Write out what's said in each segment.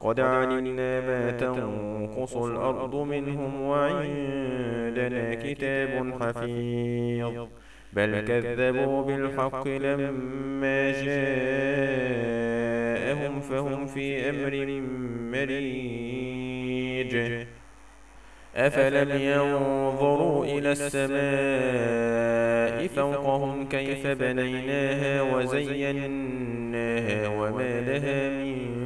قد علمنا ما تنقص الأرض منهم وعندنا كتاب حفيظ. بل كذبوا بالحق لما جاءهم فهم في أمر مريج. أفلم ينظروا إلى السماء فوقهم كيف بنيناها وزيناها وما لها من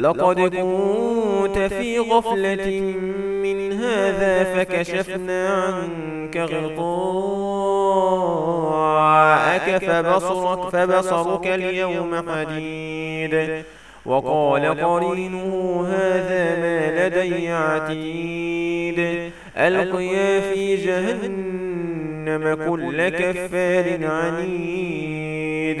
لقد كنت في غفلة من هذا فكشفنا عنك غطاءك فبصرك فبصرك اليوم حديد. وقال قرينه هذا ما لدي عتيد. ألقيا في جهنم كل كفار عنيد.